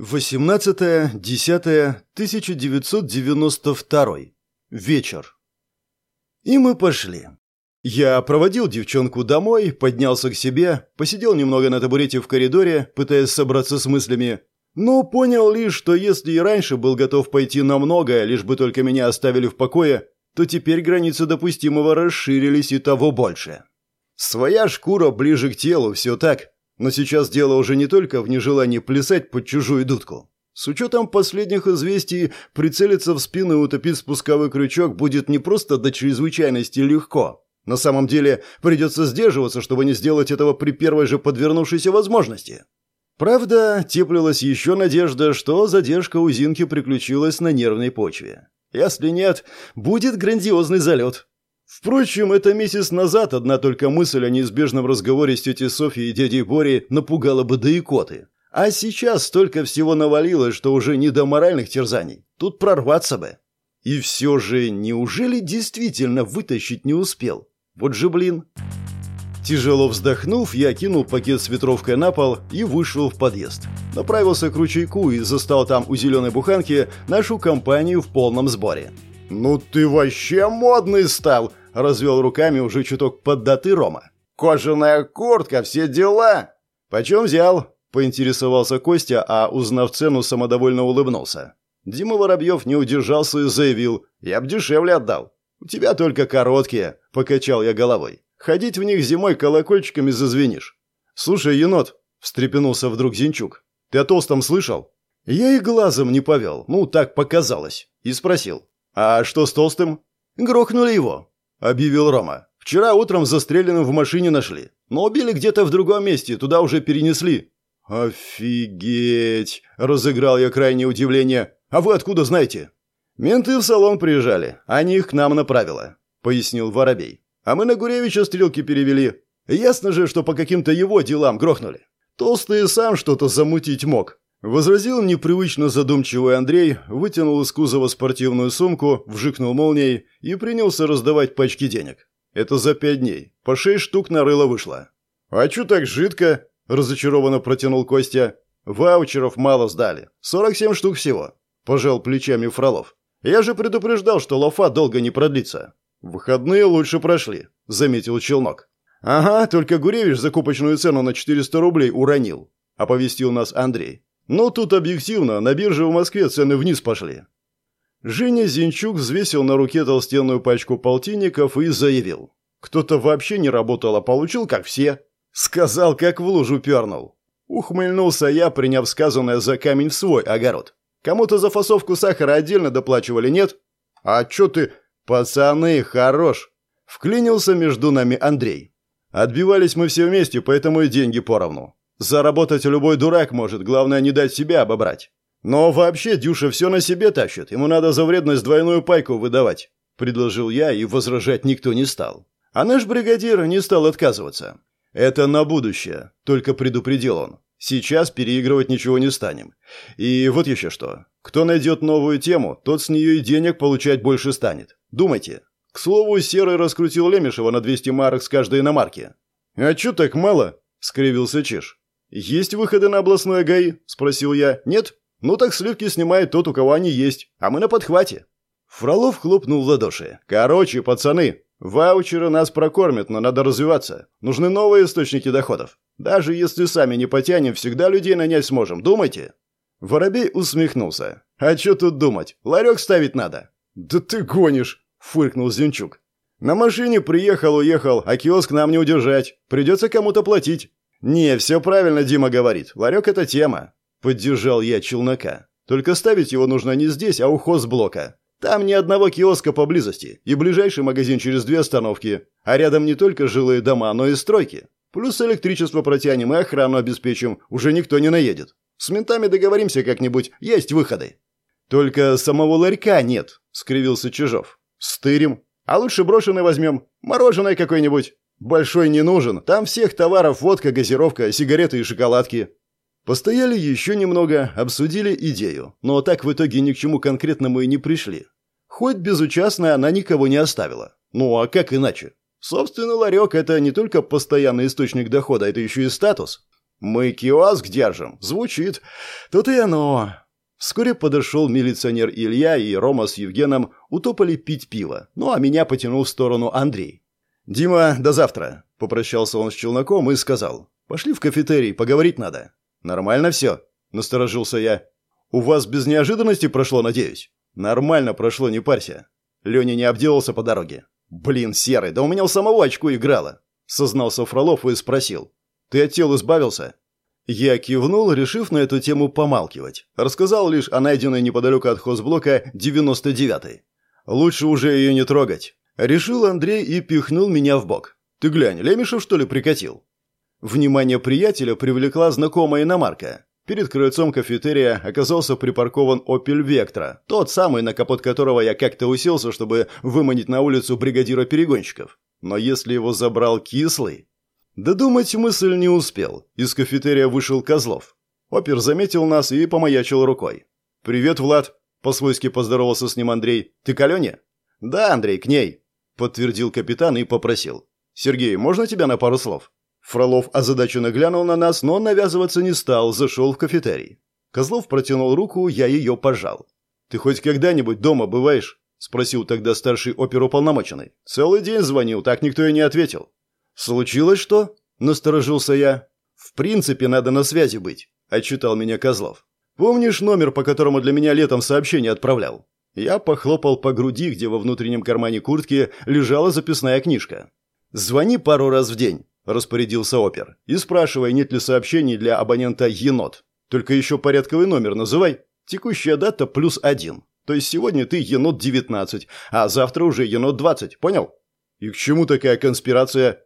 18.10.1992. Вечер. И мы пошли. Я проводил девчонку домой, поднялся к себе, посидел немного на табурете в коридоре, пытаясь собраться с мыслями, но понял лишь, что если и раньше был готов пойти на многое, лишь бы только меня оставили в покое, то теперь границы допустимого расширились и того больше. Своя шкура ближе к телу, все так, но сейчас дело уже не только в нежелании плясать под чужую дудку. С учетом последних известий, прицелиться в спину и утопить спусковой крючок будет не просто до чрезвычайности легко. На самом деле придется сдерживаться, чтобы не сделать этого при первой же подвернувшейся возможности. Правда, теплилась еще надежда, что задержка у Зинки приключилась на нервной почве. Если нет, будет грандиозный залет. Впрочем, это месяц назад одна только мысль о неизбежном разговоре с тетей Софьей и дядей Борей напугала бы до икоты. А сейчас столько всего навалилось, что уже не до моральных терзаний. Тут прорваться бы. И все же, неужели действительно вытащить не успел? Вот же блин. Тяжело вздохнув, я кинул пакет с ветровкой на пол и вышел в подъезд. Направился к ручейку и застал там у зеленой буханки нашу компанию в полном сборе. «Ну ты вообще модный стал!» Развел руками уже чуток поддатый Рома. «Кожаная куртка, все дела!» «Почем взял?» – поинтересовался Костя, а, узнав цену, самодовольно улыбнулся. Дима Воробьев не удержался и заявил. «Я б дешевле отдал». «У тебя только короткие», – покачал я головой. «Ходить в них зимой колокольчиками зазвенишь». «Слушай, енот», – встрепенулся вдруг Зинчук. «Ты о толстом слышал?» Я и глазом не повел, ну, так показалось. И спросил. «А что с толстым?» «Грохнули его. — объявил Рома. «Вчера утром застреленным в машине нашли. Но убили где-то в другом месте, туда уже перенесли». «Офигеть!» — разыграл я крайнее удивление. «А вы откуда знаете?» «Менты в салон приезжали. Они их к нам направило», — пояснил Воробей. «А мы на Гуревича стрелки перевели. Ясно же, что по каким-то его делам грохнули. Толстый сам что-то замутить мог. Возразил непривычно задумчивый Андрей, вытянул из кузова спортивную сумку, вжикнул молнией и принялся раздавать пачки денег. Это за пять дней. По шесть штук на рыло вышло. «А чё так жидко?» – разочарованно протянул Костя. «Ваучеров мало сдали. Сорок семь штук всего», – пожал плечами Фролов. «Я же предупреждал, что лофа долго не продлится». «Выходные лучше прошли», – заметил Челнок. «Ага, только Гуревич закупочную цену на 400 рублей уронил», – оповестил нас Андрей. Но тут объективно, на бирже в Москве цены вниз пошли. Женя Зинчук взвесил на руке толстенную пачку полтинников и заявил. Кто-то вообще не работал, а получил, как все. Сказал, как в лужу пернул. Ухмыльнулся я, приняв сказанное за камень в свой огород. Кому-то за фасовку сахара отдельно доплачивали, нет? А чё ты... Пацаны, хорош. Вклинился между нами Андрей. Отбивались мы все вместе, поэтому и деньги поровну. Заработать любой дурак может, главное не дать себя обобрать. Но вообще Дюша все на себе тащит, ему надо за вредность двойную пайку выдавать», – предложил я, и возражать никто не стал. А наш бригадир не стал отказываться. «Это на будущее», – только предупредил он. «Сейчас переигрывать ничего не станем. И вот еще что. Кто найдет новую тему, тот с нее и денег получать больше станет. Думайте. К слову, Серый раскрутил Лемешева на 200 марок с каждой иномарки». «А чё так мало?» – скривился Чиж. «Есть выходы на областной ГАИ?» – спросил я. «Нет? Ну так сливки снимает тот, у кого они есть, а мы на подхвате». Фролов хлопнул в ладоши. «Короче, пацаны, ваучеры нас прокормят, но надо развиваться. Нужны новые источники доходов. Даже если сами не потянем, всегда людей нанять сможем. Думайте». Воробей усмехнулся. «А что тут думать? Ларек ставить надо». «Да ты гонишь!» – фыркнул Зинчук. «На машине приехал-уехал, а киоск нам не удержать. Придется кому-то платить. «Не, все правильно Дима говорит. Ларек – это тема». Поддержал я челнока. «Только ставить его нужно не здесь, а у хозблока. Там ни одного киоска поблизости, и ближайший магазин через две остановки. А рядом не только жилые дома, но и стройки. Плюс электричество протянем и охрану обеспечим, уже никто не наедет. С ментами договоримся как-нибудь, есть выходы». «Только самого ларька нет», — скривился Чижов. «Стырим. А лучше брошенный возьмем. Мороженое какое-нибудь. Большой не нужен. Там всех товаров водка, газировка, сигареты и шоколадки. Постояли еще немного, обсудили идею, но так в итоге ни к чему конкретному и не пришли. Хоть безучастная она никого не оставила. Ну а как иначе? Собственно, ларек – это не только постоянный источник дохода, это еще и статус. «Мы киоск держим. Звучит. Тут и оно». Вскоре подошел милиционер Илья, и Рома с Евгеном утопали пить пиво, ну а меня потянул в сторону Андрей. «Дима, до завтра», — попрощался он с челноком и сказал. «Пошли в кафетерий, поговорить надо». «Нормально все?» — насторожился я. «У вас без неожиданности прошло, надеюсь?» «Нормально прошло, не парься». Леня не обделался по дороге. «Блин, Серый, да у меня у самого очко играло!» — сознался Фролов и спросил. «Ты от тел избавился?» Я кивнул, решив на эту тему помалкивать. Рассказал лишь о найденной неподалеку от хозблока 99-й. Лучше уже ее не трогать. Решил Андрей и пихнул меня в бок. «Ты глянь, Лемешев, что ли, прикатил?» Внимание приятеля привлекла знакомая иномарка. Перед крыльцом кафетерия оказался припаркован «Опель Вектра», тот самый, на капот которого я как-то уселся, чтобы выманить на улицу бригадира перегонщиков. Но если его забрал Кислый... Додумать мысль не успел. Из кафетерия вышел Козлов. Опер заметил нас и помаячил рукой. «Привет, Влад!» – по-свойски поздоровался с ним Андрей. «Ты к Алене?» «Да, Андрей, к ней!» – подтвердил капитан и попросил. «Сергей, можно тебя на пару слов?» Фролов озадаченно глянул на нас, но навязываться не стал, зашел в кафетерий. Козлов протянул руку, я ее пожал. «Ты хоть когда-нибудь дома бываешь?» – спросил тогда старший оперуполномоченный. «Целый день звонил, так никто и не ответил». «Случилось что?» – насторожился я. «В принципе, надо на связи быть», – отчитал меня Козлов. «Помнишь номер, по которому для меня летом сообщение отправлял?» Я похлопал по груди, где во внутреннем кармане куртки лежала записная книжка. «Звони пару раз в день», – распорядился опер, – «и спрашивай, нет ли сообщений для абонента «Енот». Только еще порядковый номер называй. Текущая дата плюс один. То есть сегодня ты енот-19, а завтра уже енот-20, понял? И к чему такая конспирация?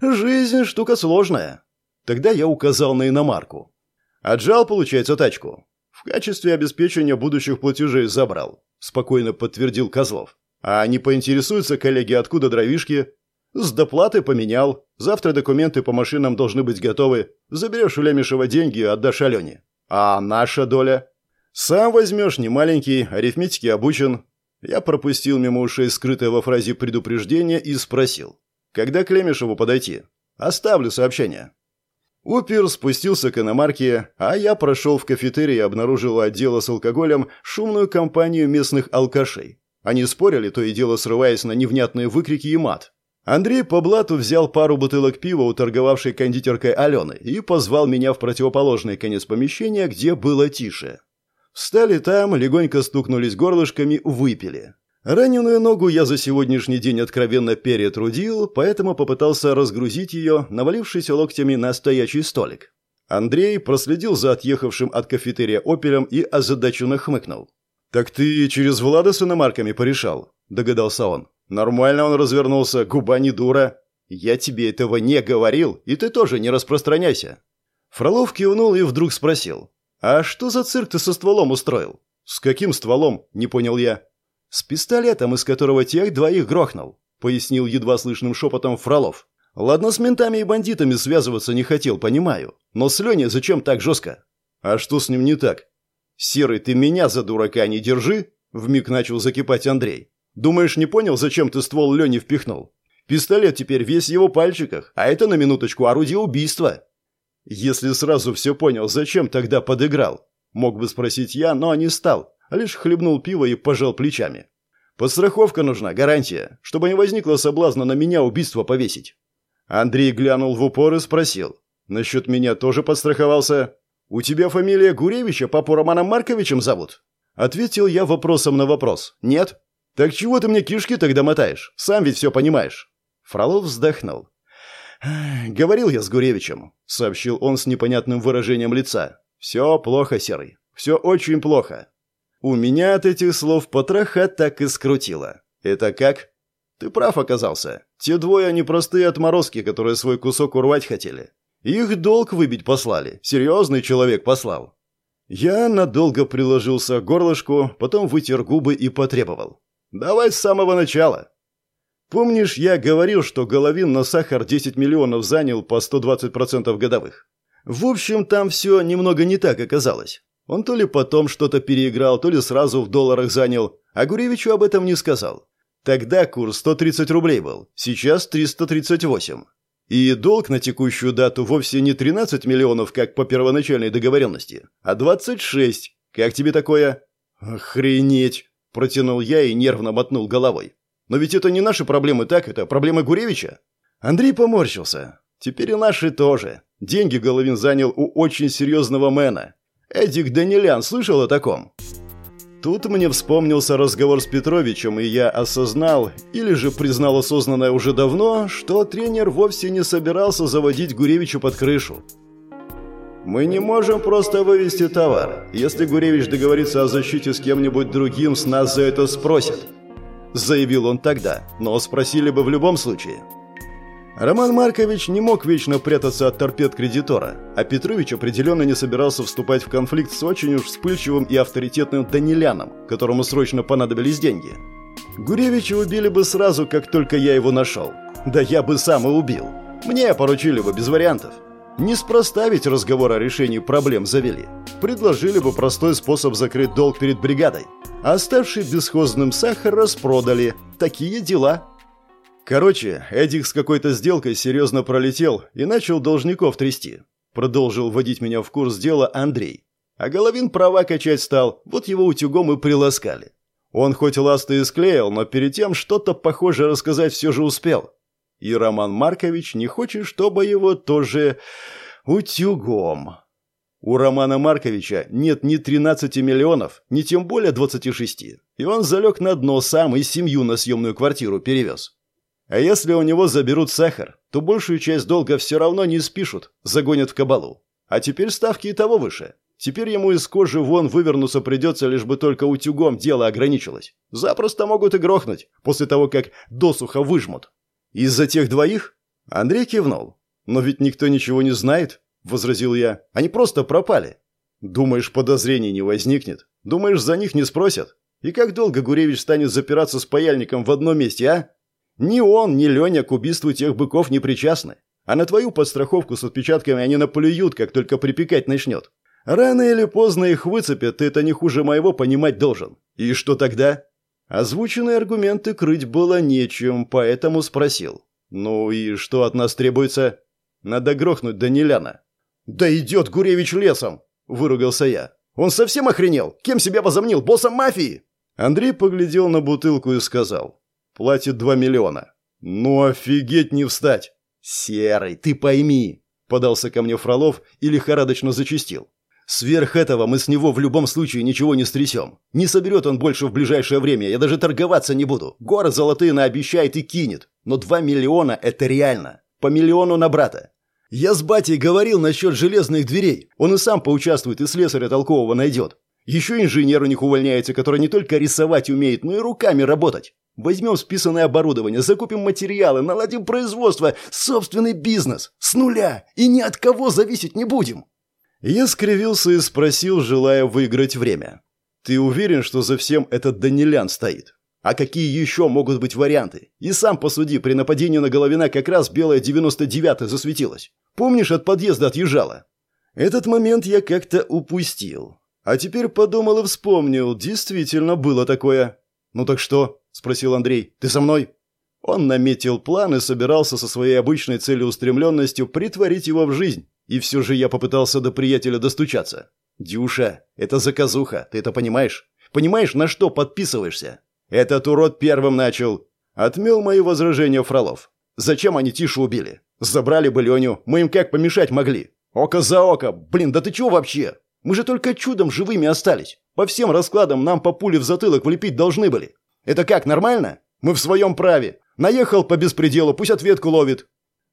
Жизнь штука сложная. Тогда я указал на иномарку. Отжал, получается, тачку. В качестве обеспечения будущих платежей забрал. Спокойно подтвердил Козлов. А не поинтересуются коллеги, откуда дровишки? С доплаты поменял. Завтра документы по машинам должны быть готовы. Заберешь у Лемешева деньги и отдашь Алене. А наша доля? Сам возьмешь, не маленький, арифметики обучен. Я пропустил мимо ушей скрытое во фразе предупреждение и спросил. Когда к Лемешеву подойти? Оставлю сообщение. Упер спустился к иномарке, а я прошел в кафетерий и обнаружил отдела с алкоголем шумную компанию местных алкашей. Они спорили, то и дело срываясь на невнятные выкрики и мат. Андрей по блату взял пару бутылок пива у торговавшей кондитеркой Алены и позвал меня в противоположный конец помещения, где было тише. Встали там, легонько стукнулись горлышками, выпили. Раненую ногу я за сегодняшний день откровенно перетрудил, поэтому попытался разгрузить ее, навалившись локтями на стоячий столик. Андрей проследил за отъехавшим от кафетерия опелем и озадаченно хмыкнул. «Так ты через Влада с иномарками порешал?» – догадался он. «Нормально он развернулся, губа не дура. Я тебе этого не говорил, и ты тоже не распространяйся». Фролов кивнул и вдруг спросил. «А что за цирк ты со стволом устроил?» «С каким стволом?» – не понял я. «С пистолетом, из которого тех двоих грохнул», — пояснил едва слышным шепотом Фролов. «Ладно, с ментами и бандитами связываться не хотел, понимаю. Но с Леней зачем так жестко?» «А что с ним не так?» «Серый, ты меня за дурака не держи!» — вмиг начал закипать Андрей. «Думаешь, не понял, зачем ты ствол Лене впихнул? Пистолет теперь весь в его пальчиках, а это на минуточку орудие убийства». «Если сразу все понял, зачем тогда подыграл?» Мог бы спросить я, но не стал, лишь хлебнул пиво и пожал плечами. «Подстраховка нужна, гарантия, чтобы не возникло соблазна на меня убийство повесить». Андрей глянул в упор и спросил. «Насчет меня тоже подстраховался? У тебя фамилия Гуревича папу Романом Марковичем зовут?» Ответил я вопросом на вопрос. «Нет». «Так чего ты мне кишки тогда мотаешь? Сам ведь все понимаешь». Фролов вздохнул. «Говорил я с Гуревичем», — сообщил он с непонятным выражением лица. «Все плохо, Серый. Все очень плохо. У меня от этих слов потроха так и скрутило. Это как? Ты прав оказался. Те двое непростые отморозки, которые свой кусок урвать хотели. Их долг выбить послали. Серьезный человек послал. Я надолго приложился к горлышку, потом вытер губы и потребовал. «Давай с самого начала». Помнишь, я говорил, что Головин на сахар 10 миллионов занял по 120% годовых? В общем, там все немного не так оказалось. Он то ли потом что-то переиграл, то ли сразу в долларах занял, а Гуревичу об этом не сказал. Тогда курс 130 рублей был, сейчас 338. И долг на текущую дату вовсе не 13 миллионов, как по первоначальной договоренности, а 26. Как тебе такое? Охренеть, протянул я и нервно мотнул головой. Но ведь это не наши проблемы, так? Это проблемы Гуревича. Андрей поморщился. Теперь и наши тоже. Деньги Головин занял у очень серьезного мэна. Эдик Данилян слышал о таком? Тут мне вспомнился разговор с Петровичем, и я осознал, или же признал осознанное уже давно, что тренер вовсе не собирался заводить Гуревича под крышу. «Мы не можем просто вывести товар. Если Гуревич договорится о защите с кем-нибудь другим, с нас за это спросят», – заявил он тогда, но спросили бы в любом случае. Роман Маркович не мог вечно прятаться от торпед кредитора, а Петрович определенно не собирался вступать в конфликт с очень уж вспыльчивым и авторитетным Даниляном, которому срочно понадобились деньги. Гуревича убили бы сразу, как только я его нашел. Да я бы сам и убил. Мне поручили бы без вариантов. Неспроста ведь разговор о решении проблем завели. Предложили бы простой способ закрыть долг перед бригадой. А оставший бесхозным сахар распродали. Такие дела. Короче, Эдик с какой-то сделкой серьезно пролетел и начал должников трясти. Продолжил вводить меня в курс дела Андрей. А Головин права качать стал, вот его утюгом и приласкали. Он хоть ласты и склеил, но перед тем что-то похожее рассказать все же успел. И Роман Маркович не хочет, чтобы его тоже утюгом. У Романа Марковича нет ни 13 миллионов, ни тем более 26. И он залег на дно сам и семью на съемную квартиру перевез. А если у него заберут сахар, то большую часть долга все равно не спишут, загонят в кабалу. А теперь ставки и того выше. Теперь ему из кожи вон вывернуться придется, лишь бы только утюгом дело ограничилось. Запросто могут и грохнуть, после того, как досуха выжмут. Из-за тех двоих? Андрей кивнул. Но ведь никто ничего не знает, возразил я. Они просто пропали. Думаешь, подозрений не возникнет? Думаешь, за них не спросят? И как долго Гуревич станет запираться с паяльником в одном месте, а? Ни он, ни Леня к убийству тех быков не причастны. А на твою подстраховку с отпечатками они наплюют, как только припекать начнет. Рано или поздно их выцепят, ты это не хуже моего понимать должен. И что тогда? Озвученные аргументы крыть было нечем, поэтому спросил. Ну и что от нас требуется? Надо грохнуть Даниляна. Да идет Гуревич лесом, выругался я. Он совсем охренел? Кем себя возомнил? Боссом мафии? Андрей поглядел на бутылку и сказал. Платит два миллиона. Ну офигеть не встать. Серый, ты пойми, подался ко мне Фролов и лихорадочно зачистил. Сверх этого мы с него в любом случае ничего не стрясем. Не соберет он больше в ближайшее время, я даже торговаться не буду. Горы золотые наобещает и кинет. Но два миллиона – это реально. По миллиону на брата. Я с батей говорил насчет железных дверей. Он и сам поучаствует, и слесаря толкового найдет. Еще инженер у них увольняется, который не только рисовать умеет, но и руками работать. Возьмем списанное оборудование, закупим материалы, наладим производство, собственный бизнес. С нуля. И ни от кого зависеть не будем. Я скривился и спросил, желая выиграть время. Ты уверен, что за всем этот Данилян стоит? А какие еще могут быть варианты? И сам посуди, при нападении на Головина как раз белая 99-я засветилась. Помнишь, от подъезда отъезжала? Этот момент я как-то упустил. А теперь подумал и вспомнил, действительно было такое. Ну так что? – спросил Андрей. «Ты со мной?» Он наметил план и собирался со своей обычной целеустремленностью притворить его в жизнь. И все же я попытался до приятеля достучаться. «Дюша, это заказуха, ты это понимаешь? Понимаешь, на что подписываешься?» «Этот урод первым начал!» Отмел мои возражения Фролов. «Зачем они Тишу убили? Забрали бы Леню, мы им как помешать могли? Око за око! Блин, да ты чего вообще? Мы же только чудом живыми остались. По всем раскладам нам по пуле в затылок влепить должны были. Это как, нормально? Мы в своем праве. Наехал по беспределу, пусть ответку ловит».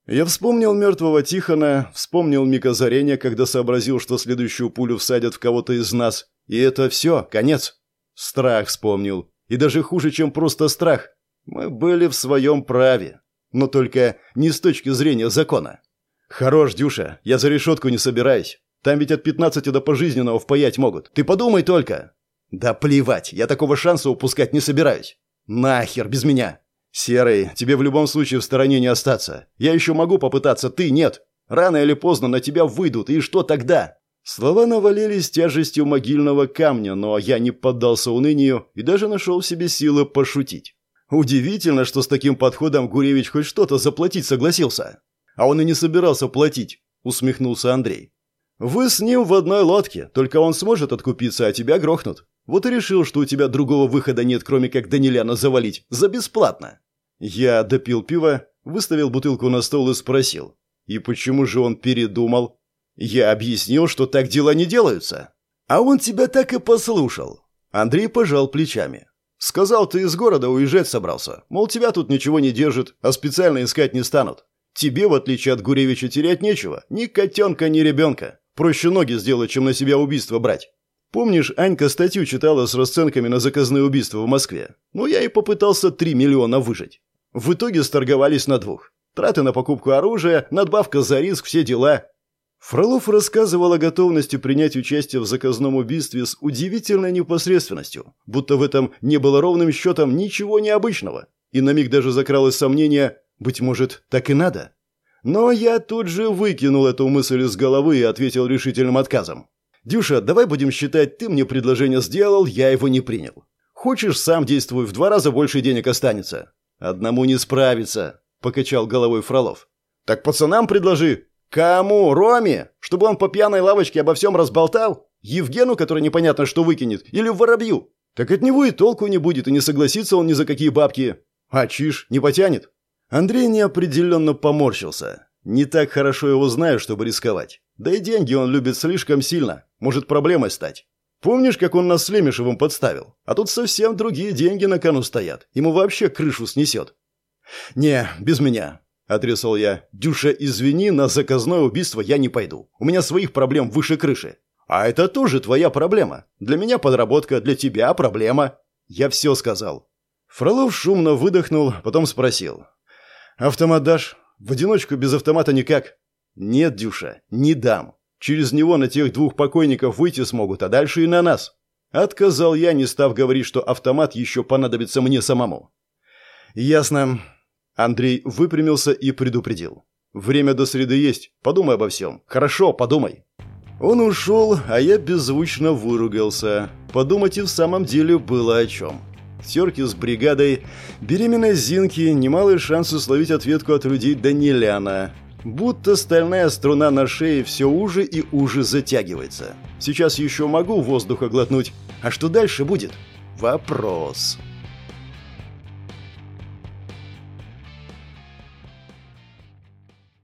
Я вспомнил мертвого Тихона, вспомнил миг озарения, когда сообразил, что следующую пулю всадят в кого-то из нас. И это все, конец. Страх вспомнил. И даже хуже, чем просто страх. Мы были в своем праве. Но только не с точки зрения закона. «Хорош, Дюша, я за решетку не собираюсь. Там ведь от 15 до пожизненного впаять могут. Ты подумай только!» «Да плевать, я такого шанса упускать не собираюсь. Нахер, без меня!» «Серый, тебе в любом случае в стороне не остаться. Я еще могу попытаться, ты нет. Рано или поздно на тебя выйдут, и что тогда?» Слова навалились тяжестью могильного камня, но я не поддался унынию и даже нашел в себе силы пошутить. Удивительно, что с таким подходом Гуревич хоть что-то заплатить согласился. А он и не собирался платить, усмехнулся Андрей. Вы с ним в одной лодке, только он сможет откупиться, а тебя грохнут. Вот и решил, что у тебя другого выхода нет, кроме как Даниляна завалить. За бесплатно. Я допил пиво, выставил бутылку на стол и спросил. И почему же он передумал? Я объяснил, что так дела не делаются. А он тебя так и послушал. Андрей пожал плечами. Сказал, ты из города уезжать собрался. Мол, тебя тут ничего не держит, а специально искать не станут. Тебе, в отличие от Гуревича, терять нечего. Ни котенка, ни ребенка. Проще ноги сделать, чем на себя убийство брать. Помнишь, Анька статью читала с расценками на заказные убийства в Москве? Ну, я и попытался 3 миллиона выжить. В итоге сторговались на двух. Траты на покупку оружия, надбавка за риск, все дела. Фролов рассказывал о готовности принять участие в заказном убийстве с удивительной непосредственностью, будто в этом не было ровным счетом ничего необычного. И на миг даже закралось сомнение, быть может, так и надо. Но я тут же выкинул эту мысль из головы и ответил решительным отказом. «Дюша, давай будем считать, ты мне предложение сделал, я его не принял. Хочешь, сам действуй, в два раза больше денег останется». «Одному не справиться», — покачал головой Фролов. «Так пацанам предложи». «Кому? Роме? Чтобы он по пьяной лавочке обо всем разболтал? Евгену, который непонятно что выкинет? Или Воробью? Так от него и толку не будет, и не согласится он ни за какие бабки. А чиж не потянет?» Андрей неопределенно поморщился. Не так хорошо его знаю, чтобы рисковать. Да и деньги он любит слишком сильно. Может проблемой стать. Помнишь, как он нас с Лемешевым подставил? А тут совсем другие деньги на кону стоят. Ему вообще крышу снесет. «Не, без меня», — отрезал я. «Дюша, извини, на заказное убийство я не пойду. У меня своих проблем выше крыши. А это тоже твоя проблема. Для меня подработка, для тебя проблема. Я все сказал». Фролов шумно выдохнул, потом спросил. «Автомат дашь? В одиночку без автомата никак». «Нет, Дюша, не дам. Через него на тех двух покойников выйти смогут, а дальше и на нас». Отказал я, не став говорить, что автомат еще понадобится мне самому. «Ясно». Андрей выпрямился и предупредил. «Время до среды есть. Подумай обо всем. Хорошо, подумай». Он ушел, а я беззвучно выругался. Подумать и в самом деле было о чем терки с бригадой, беременной Зинки, немалые шансы словить ответку от людей Даниляна. Будто стальная струна на шее все уже и уже затягивается. Сейчас еще могу воздуха глотнуть. А что дальше будет? Вопрос.